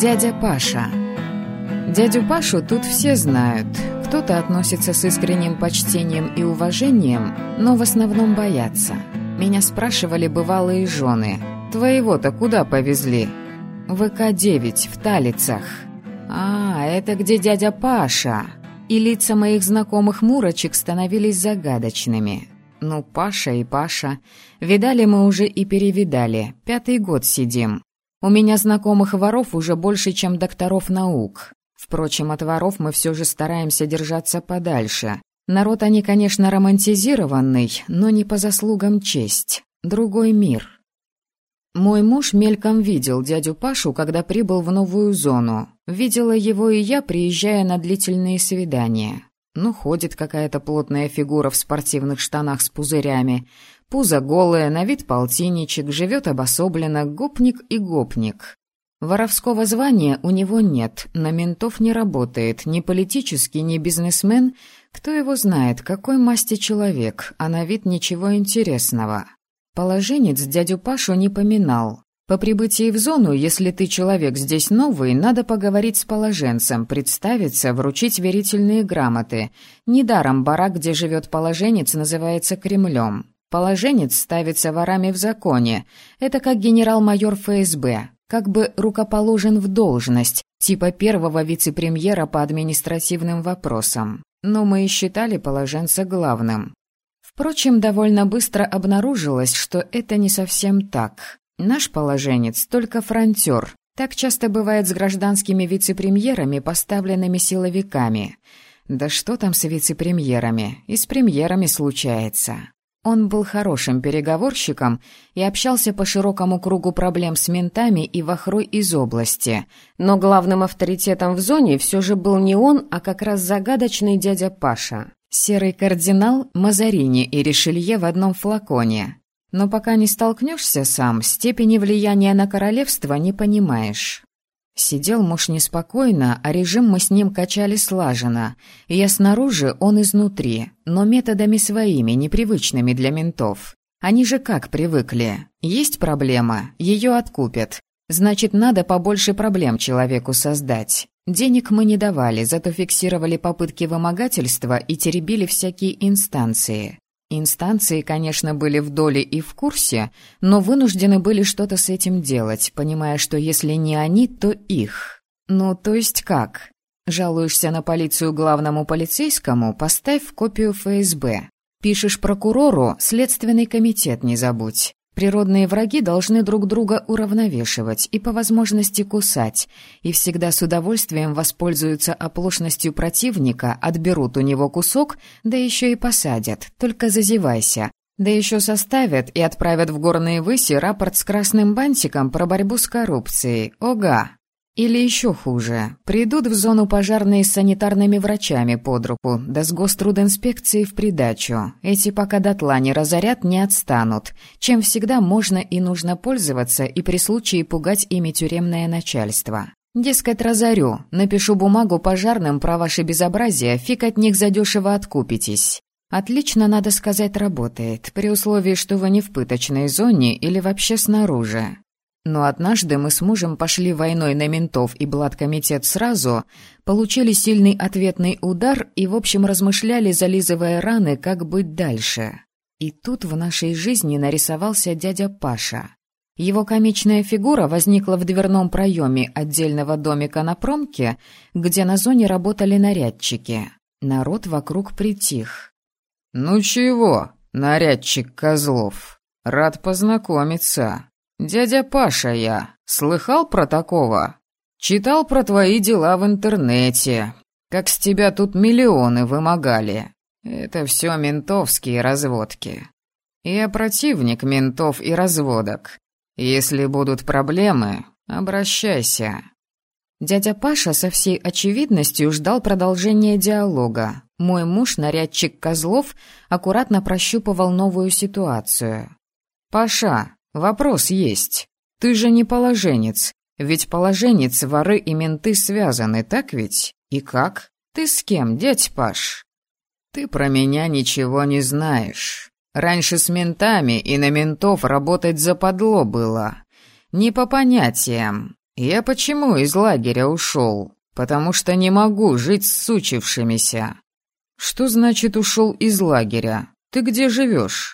Дядя Паша. Дядю Пашу тут все знают. Кто-то относится с искренним почтением и уважением, но в основном боятся. Меня спрашивали бывалые жены. «Твоего-то куда повезли?» «ВК-9, в Талицах». «А, это где дядя Паша?» И лица моих знакомых мурочек становились загадочными. Ну, Паша и Паша. Видали мы уже и перевидали. Пятый год сидим. У меня знакомых воров уже больше, чем докторов наук. Впрочем, от воров мы все же стараемся держаться подальше. Народ они, конечно, романтизированный, но не по заслугам честь. Другой мир. Мой муж мельком видел дядю Пашу, когда прибыл в новую зону. Видела его и я, приезжая на длительные свидания. Ну, ходит какая-то плотная фигура в спортивных штанах с пузырями. Пузо голое, на вид полтинничек, живет обособленно, гопник и гопник. Воровского звания у него нет, на ментов не работает, ни политический, ни бизнесмен. Кто его знает, какой масти человек, а на вид ничего интересного. Положенец дядю Пашу не поминал. По прибытии в зону, если ты человек здесь новый, надо поговорить с положенцем, представиться, вручить верительные грамоты. Недаром барак, где живет положенец, называется Кремлем. Положенец ставится ворами в законе. Это как генерал-майор ФСБ, как бы рукоположен в должность, типа первого вице-премьера по административным вопросам. Но мы и считали положенца главным. Впрочем, довольно быстро обнаружилось, что это не совсем так. Наш положенец только фронтер. Так часто бывает с гражданскими вице-премьерами, поставленными силовиками. Да что там с вице-премьерами? И с премьерами случается. Он был хорошим переговорщиком и общался по широкому кругу проблем с ментами и вахрой из области. Но главным авторитетом в зоне все же был не он, а как раз загадочный дядя Паша. Серый кардинал, Мазарини и Ришелье в одном флаконе. Но пока не столкнешься сам, степени влияния на королевство не понимаешь. Сидел муж неспокойно, а режим мы с ним качали слаженно. Я снаружи, он изнутри, но методами своими, непривычными для ментов. Они же как привыкли? Есть проблема, ее откупят. Значит, надо побольше проблем человеку создать. Денег мы не давали, зато фиксировали попытки вымогательства и теребили всякие инстанции. Инстанции, конечно, были в доле и в курсе, но вынуждены были что-то с этим делать, понимая, что если не они, то их. Ну, то есть как? Жалуешься на полицию главному полицейскому, поставь копию ФСБ. Пишешь прокурору, следственный комитет не забудь. Природные враги должны друг друга уравновешивать и по возможности кусать, и всегда с удовольствием воспользуются оплошностью противника, отберут у него кусок, да еще и посадят, только зазевайся. Да еще составят и отправят в горные выси рапорт с красным бантиком про борьбу с коррупцией. Ога! Или еще хуже, придут в зону пожарные с санитарными врачами под руку, да с гострудинспекцией в придачу. Эти пока дотла не разорят, не отстанут, чем всегда можно и нужно пользоваться и при случае пугать ими тюремное начальство. Дескать, разорю, напишу бумагу пожарным про ваше безобразие, фиг от них задешево откупитесь. Отлично, надо сказать, работает, при условии, что вы не в пыточной зоне или вообще снаружи. Но однажды мы с мужем пошли войной на ментов и блаткомитет сразу, получили сильный ответный удар и, в общем, размышляли, зализывая раны, как быть дальше. И тут в нашей жизни нарисовался дядя Паша. Его комичная фигура возникла в дверном проеме отдельного домика на промке, где на зоне работали нарядчики. Народ вокруг притих. «Ну чего, нарядчик Козлов, рад познакомиться», «Дядя Паша я. Слыхал про такого? Читал про твои дела в интернете. Как с тебя тут миллионы вымогали. Это все ментовские разводки. Я противник ментов и разводок. Если будут проблемы, обращайся». Дядя Паша со всей очевидностью ждал продолжения диалога. Мой муж, нарядчик Козлов, аккуратно прощупывал новую ситуацию. «Паша, «Вопрос есть. Ты же не положенец. Ведь положенец, воры и менты связаны, так ведь? И как? Ты с кем, дядь Паш?» «Ты про меня ничего не знаешь. Раньше с ментами и на ментов работать западло было. Не по понятиям. «Я почему из лагеря ушел? Потому что не могу жить с сучившимися». «Что значит ушел из лагеря? Ты где живешь?»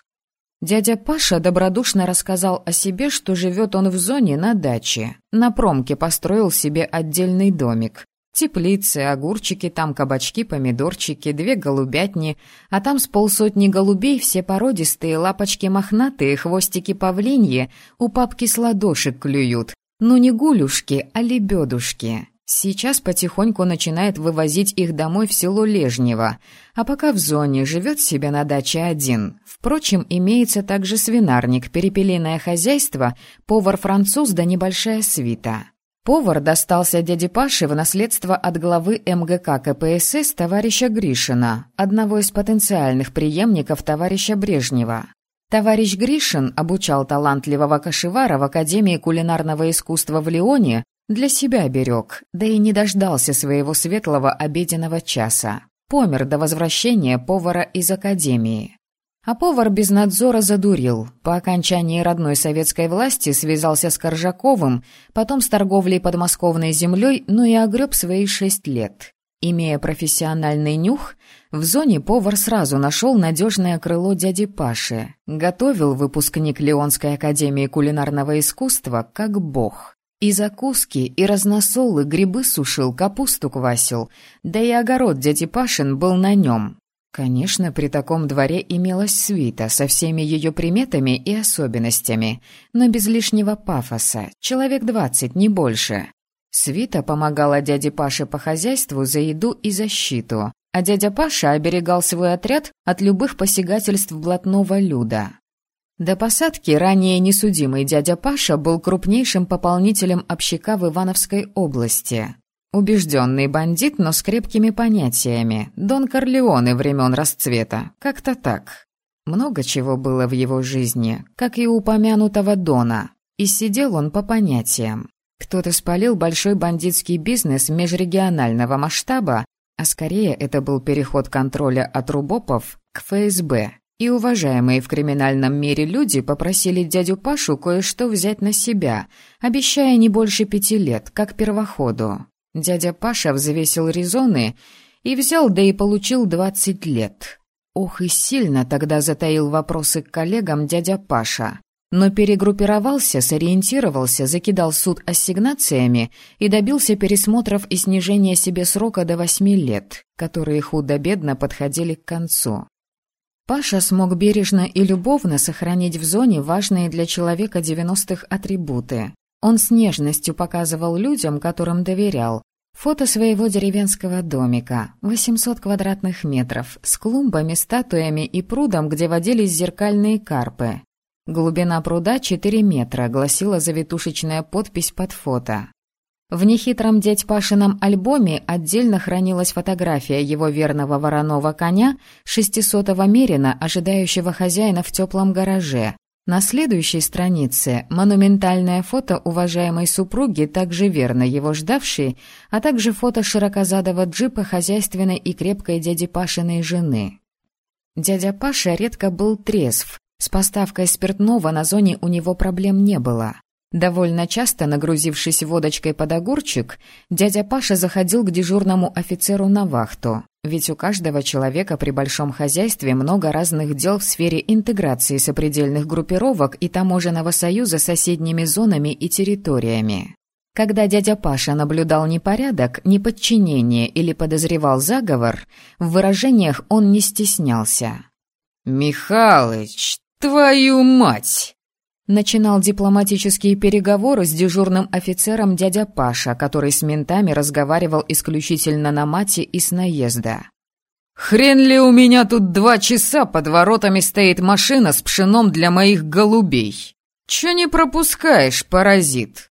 Дядя Паша добродушно рассказал о себе, что живет он в зоне на даче. На промке построил себе отдельный домик. Теплицы, огурчики, там кабачки, помидорчики, две голубятни, а там с полсотни голубей все породистые, лапочки мохнатые, хвостики павлиньи, у папки с ладошек клюют. Ну не гулюшки, а лебедушки. Сейчас потихоньку начинает вывозить их домой в село Лежнево, а пока в зоне живет себе на даче один. Впрочем, имеется также свинарник, перепелиное хозяйство, повар-француз да небольшая свита. Повар достался дяде Паше в наследство от главы МГК КПСС товарища Гришина, одного из потенциальных преемников товарища Брежнева. Товарищ Гришин обучал талантливого кошевара в Академии кулинарного искусства в Лионе, для себя берег, да и не дождался своего светлого обеденного часа. Помер до возвращения повара из академии. А повар без надзора задурил. По окончании родной советской власти связался с Коржаковым, потом с торговлей подмосковной землей, но и огреб свои шесть лет. Имея профессиональный нюх, в зоне повар сразу нашел надежное крыло дяди Паши. Готовил выпускник Леонской академии кулинарного искусства как бог. И закуски, и разносолы, грибы сушил, капусту квасил, да и огород дяди Пашин был на нем. Конечно, при таком дворе имелась свита со всеми ее приметами и особенностями, но без лишнего пафоса, человек двадцать, не больше. Свита помогала дяде Паше по хозяйству за еду и защиту, а дядя Паша оберегал свой отряд от любых посягательств блатного люда. До посадки ранее несудимый дядя Паша был крупнейшим пополнителем общака в Ивановской области. Убежденный бандит, но с крепкими понятиями. Дон Корлеоне времен расцвета. Как-то так. Много чего было в его жизни, как и упомянутого Дона. И сидел он по понятиям. Кто-то спалил большой бандитский бизнес межрегионального масштаба, а скорее это был переход контроля от РУБОПов к ФСБ. И уважаемые в криминальном мире люди попросили дядю Пашу кое-что взять на себя, обещая не больше пяти лет, как первоходу. Дядя Паша взвесил резоны и взял, да и получил двадцать лет. Ох и сильно тогда затаил вопросы к коллегам дядя Паша. Но перегруппировался, сориентировался, закидал суд ассигнациями и добился пересмотров и снижения себе срока до восьми лет, которые худо-бедно подходили к концу. Паша смог бережно и любовно сохранить в зоне важные для человека 90-х атрибуты. Он с нежностью показывал людям, которым доверял, фото своего деревенского домика, 800 квадратных метров, с клумбами, статуями и прудом, где водились зеркальные карпы. Глубина пруда 4 метра, гласила завитушечная подпись под фото. В нехитром дядь Пашином альбоме отдельно хранилась фотография его верного вороного коня, шестисотого мерина, ожидающего хозяина в теплом гараже. На следующей странице монументальное фото уважаемой супруги, также верно его ждавшей, а также фото широкозадого джипа хозяйственной и крепкой дяди Пашиной жены. Дядя Паша редко был трезв. С поставкой спиртного на зоне у него проблем не было. Довольно часто, нагрузившись водочкой под огурчик, дядя Паша заходил к дежурному офицеру на вахту. Ведь у каждого человека при большом хозяйстве много разных дел в сфере интеграции сопредельных группировок и таможенного союза с соседними зонами и территориями. Когда дядя Паша наблюдал непорядок, неподчинение или подозревал заговор, в выражениях он не стеснялся. «Михалыч, твою мать!» Начинал дипломатические переговоры с дежурным офицером дядя Паша, который с ментами разговаривал исключительно на мате и с наезда. «Хрен ли у меня тут два часа под воротами стоит машина с пшеном для моих голубей? Чё не пропускаешь, паразит?»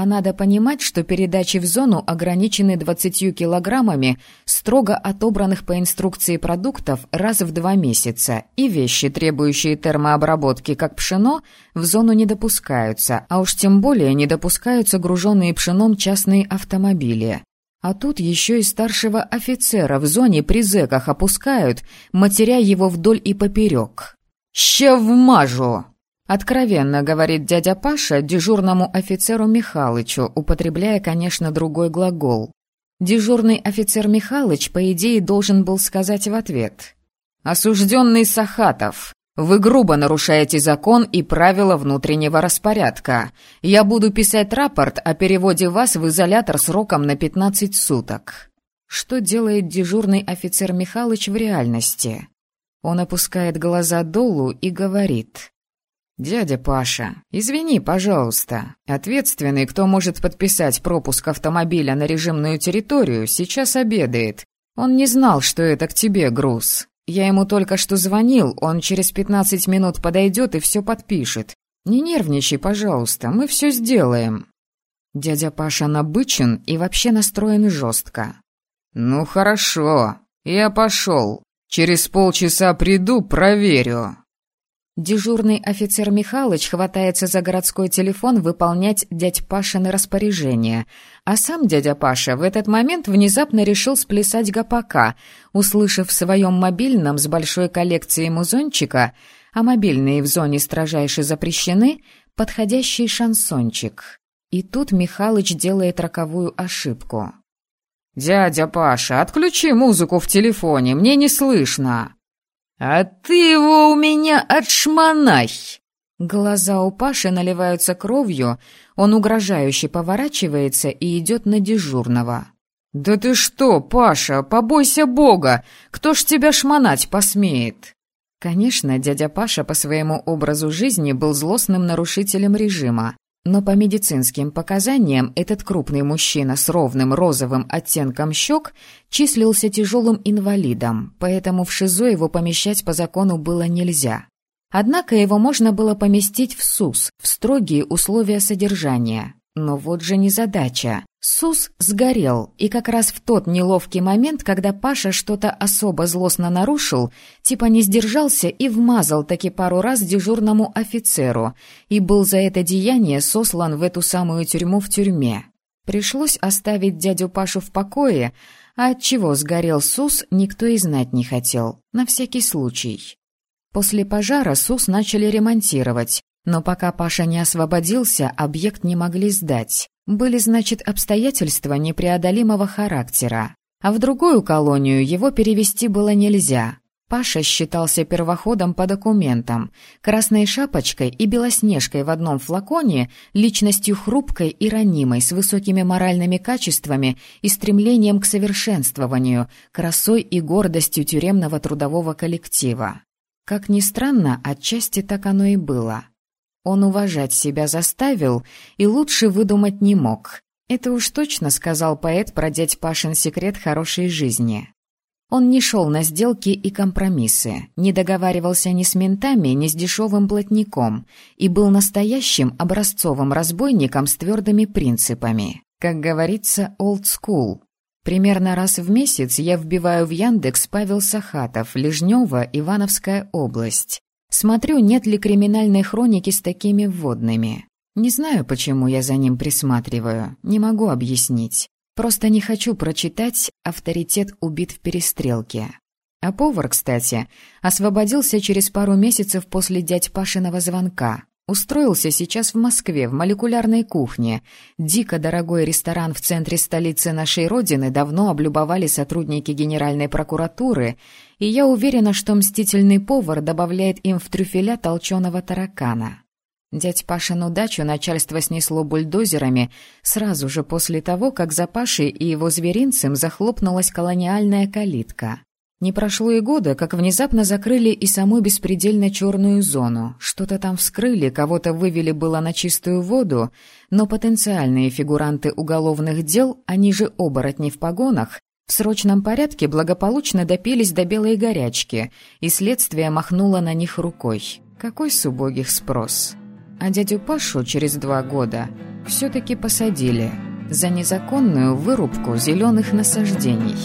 А надо понимать, что передачи в зону ограничены 20 килограммами строго отобранных по инструкции продуктов раз в два месяца, и вещи, требующие термообработки, как пшено, в зону не допускаются, а уж тем более не допускаются груженные пшеном частные автомобили. А тут еще и старшего офицера в зоне при зэках опускают, матеря его вдоль и поперек. «Ща вмажу!» Откровенно говорит дядя Паша дежурному офицеру Михалычу, употребляя, конечно, другой глагол. Дежурный офицер Михалыч, по идее, должен был сказать в ответ. «Осужденный Сахатов, вы грубо нарушаете закон и правила внутреннего распорядка. Я буду писать рапорт о переводе вас в изолятор сроком на 15 суток». Что делает дежурный офицер Михалыч в реальности? Он опускает глаза долу и говорит. «Дядя Паша, извини, пожалуйста. Ответственный, кто может подписать пропуск автомобиля на режимную территорию, сейчас обедает. Он не знал, что это к тебе груз. Я ему только что звонил, он через пятнадцать минут подойдет и все подпишет. Не нервничай, пожалуйста, мы все сделаем». Дядя Паша набычен и вообще настроен жестко. «Ну хорошо, я пошел. Через полчаса приду, проверю». Дежурный офицер Михалыч хватается за городской телефон выполнять дядь Пашины распоряжения, а сам дядя Паша в этот момент внезапно решил сплясать гопака, услышав в своем мобильном с большой коллекцией музончика, а мобильные в зоне строжайше запрещены, подходящий шансончик. И тут Михалыч делает роковую ошибку. «Дядя Паша, отключи музыку в телефоне, мне не слышно!» «А ты его у меня отшмонай!» Глаза у Паши наливаются кровью, он угрожающе поворачивается и идет на дежурного. «Да ты что, Паша, побойся Бога! Кто ж тебя шмонать посмеет?» Конечно, дядя Паша по своему образу жизни был злостным нарушителем режима. Но по медицинским показаниям этот крупный мужчина с ровным розовым оттенком щек числился тяжелым инвалидом, поэтому в ШИЗО его помещать по закону было нельзя. Однако его можно было поместить в СУС, в строгие условия содержания. Но вот же незадача. СУС сгорел, и как раз в тот неловкий момент, когда Паша что-то особо злостно нарушил, типа не сдержался и вмазал таки пару раз дежурному офицеру, и был за это деяние сослан в эту самую тюрьму в тюрьме. Пришлось оставить дядю Пашу в покое, а от чего сгорел СУС, никто и знать не хотел, на всякий случай. После пожара СУС начали ремонтировать, но пока Паша не освободился, объект не могли сдать. Были, значит, обстоятельства непреодолимого характера. А в другую колонию его перевести было нельзя. Паша считался первоходом по документам, красной шапочкой и белоснежкой в одном флаконе, личностью хрупкой и ранимой, с высокими моральными качествами и стремлением к совершенствованию, красой и гордостью тюремного трудового коллектива. Как ни странно, отчасти так оно и было. Он уважать себя заставил и лучше выдумать не мог. Это уж точно сказал поэт про дядь Пашин секрет хорошей жизни. Он не шел на сделки и компромиссы, не договаривался ни с ментами, ни с дешевым блатником и был настоящим образцовым разбойником с твердыми принципами. Как говорится, old school. Примерно раз в месяц я вбиваю в Яндекс Павел Сахатов, Лежнева, Ивановская область. Смотрю, нет ли криминальной хроники с такими вводными. Не знаю, почему я за ним присматриваю, не могу объяснить. Просто не хочу прочитать «Авторитет убит в перестрелке». А повар, кстати, освободился через пару месяцев после дядь Пашиного звонка. Устроился сейчас в Москве, в молекулярной кухне. Дико дорогой ресторан в центре столицы нашей Родины давно облюбовали сотрудники Генеральной прокуратуры, и я уверена, что мстительный повар добавляет им в трюфеля толченого таракана. Дядь Пашину дачу начальство снесло бульдозерами сразу же после того, как за Пашей и его зверинцем захлопнулась колониальная калитка. Не прошло и года, как внезапно закрыли и саму беспредельно черную зону. Что-то там вскрыли, кого-то вывели было на чистую воду, но потенциальные фигуранты уголовных дел, они же оборотни в погонах, в срочном порядке благополучно допились до белой горячки, и следствие махнуло на них рукой. Какой с убогих спрос? А дядю Пашу через два года все-таки посадили за незаконную вырубку зеленых насаждений».